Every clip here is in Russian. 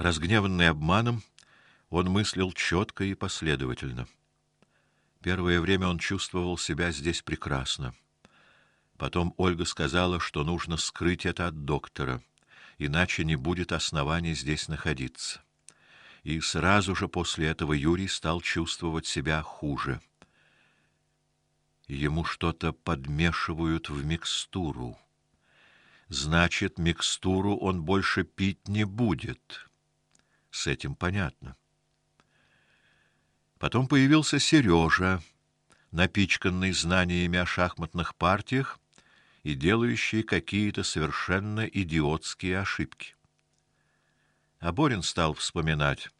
Разгневанный обманом, он мыслил четко и последовательно. Первое время он чувствовал себя здесь прекрасно. Потом Ольга сказала, что нужно скрыть это от доктора, иначе не будет оснований здесь находиться. И сразу же после этого Юрий стал чувствовать себя хуже. Ему что-то подмешивают в микстуру. Значит, микстуру он больше пить не будет. С этим понятно. Потом появился Сережа, напичканный знаниями о шахматных партиях и делающий какие-то совершенно идиотские ошибки. А Борин стал вспоминать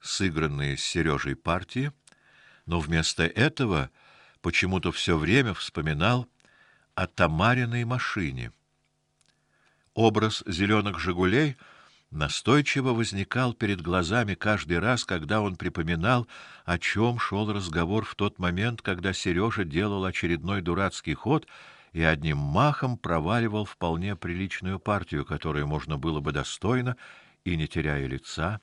сыгранные с Сережей партии, но вместо этого почему-то все время вспоминал о Тамариной машине. Образ зеленых Жигулей — настойчиво возникал перед глазами каждый раз, когда он припоминал, о чем шел разговор в тот момент, когда Сережа делал очередной дурацкий ход и одним махом проваливал вполне приличную партию, которую можно было бы достойно и не теряя лица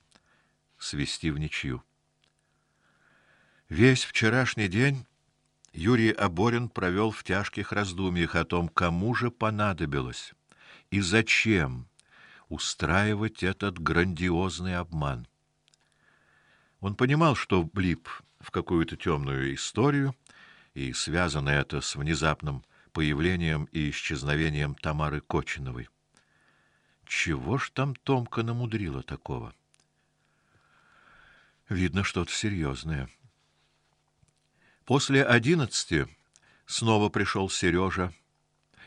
свести в ничью. Весь вчерашний день Юрий Аборин провел в тяжких раздумьях о том, кому же понадобилось и зачем устраивать этот грандиозный обман. Он понимал, что влип в какую-то темную историю, и связано это с внезапным появлением и исчезновением Тамары Кочиновой. Чего ж там Томка намудрила такого? Видно что-то серьезное. После одиннадцати снова пришел Сережа,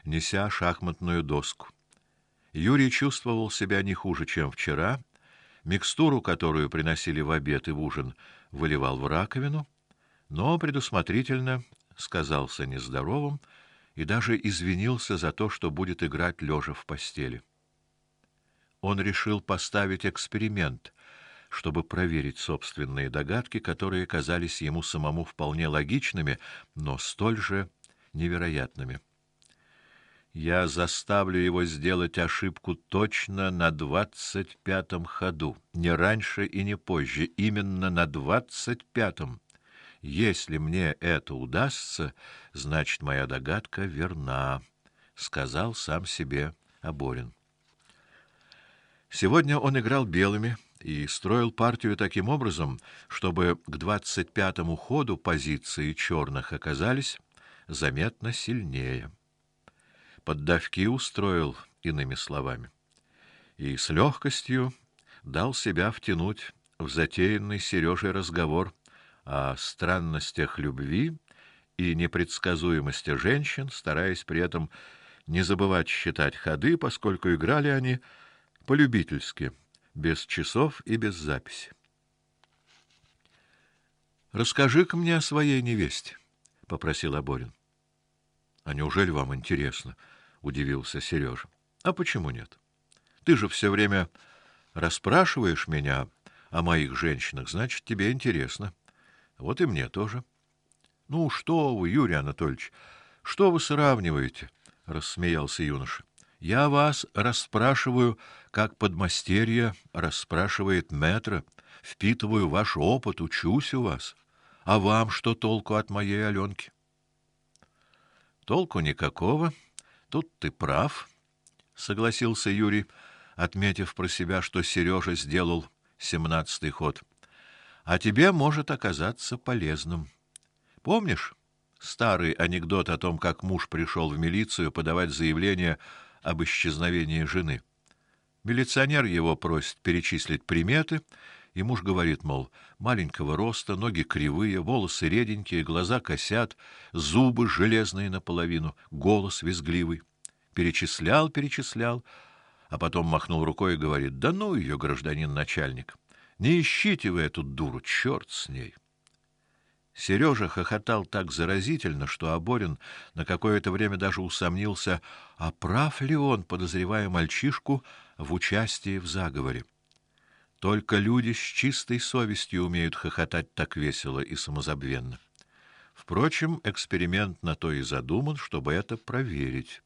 неся шахматную доску. Юрий чувствовал себя не хуже, чем вчера. Микстуру, которую приносили в обед и в ужин, выливал в раковину, но предусмотрительно сказался нездоровым и даже извинился за то, что будет играть лежа в постели. Он решил поставить эксперимент, чтобы проверить собственные догадки, которые казались ему самому вполне логичными, но столь же невероятными. Я заставлю его сделать ошибку точно на двадцать пятом ходу, не раньше и не позже, именно на двадцать пятом. Если мне это удастся, значит, моя догадка верна, сказал сам себе Аборин. Сегодня он играл белыми и строил партию таким образом, чтобы к двадцать пятому ходу позиции черных оказались заметно сильнее поддавки устроил, иными словами, и с легкостью дал себя втянуть в затеянный Сережей разговор о странностях любви и непредсказуемости женщин, стараясь при этом не забывать считать ходы, поскольку играли они полюбительски, без часов и без записи. Расскажи-ка мне о своей невесте, попросил Аборин. Неужели вам интересно? удивился Сережа. А почему нет? Ты же все время расспрашиваешь меня о моих женщинах, значит, тебе интересно. Вот и мне тоже. Ну что вы, Юрий Анатольевич, что вы сравниваете? рассмеялся юноша. Я вас расспрашиваю, как подмастерье расспрашивает метра, впитываю ваш опыт, учусь у вас. А вам что толку от моей Алёнки? Толку никакого, Тут ты прав, согласился Юрий, отметив про себя, что Сережа сделал семнадцатый ход. А тебе может оказаться полезным. Помнишь старый анекдот о том, как муж пришел в милицию подавать заявление об исчезновении жены? Милиционер его просит перечислить приметы, и муж говорит, мол, маленького роста, ноги кривые, волосы реденькие, глаза косят, зубы железные наполовину, голос визгливый перечислял, перечислял, а потом махнул рукой и говорит: "Да ну ее, гражданин начальник. Не ищите вы эту дуру, черт с ней". Сережа хохотал так заразительно, что Аборин на какое-то время даже усомнился, а прав ли он, подозревая мальчишку в участии в заговоре. Только люди с чистой совестью умеют хохотать так весело и самозабвенно. Впрочем, эксперимент на то и задуман, чтобы это проверить.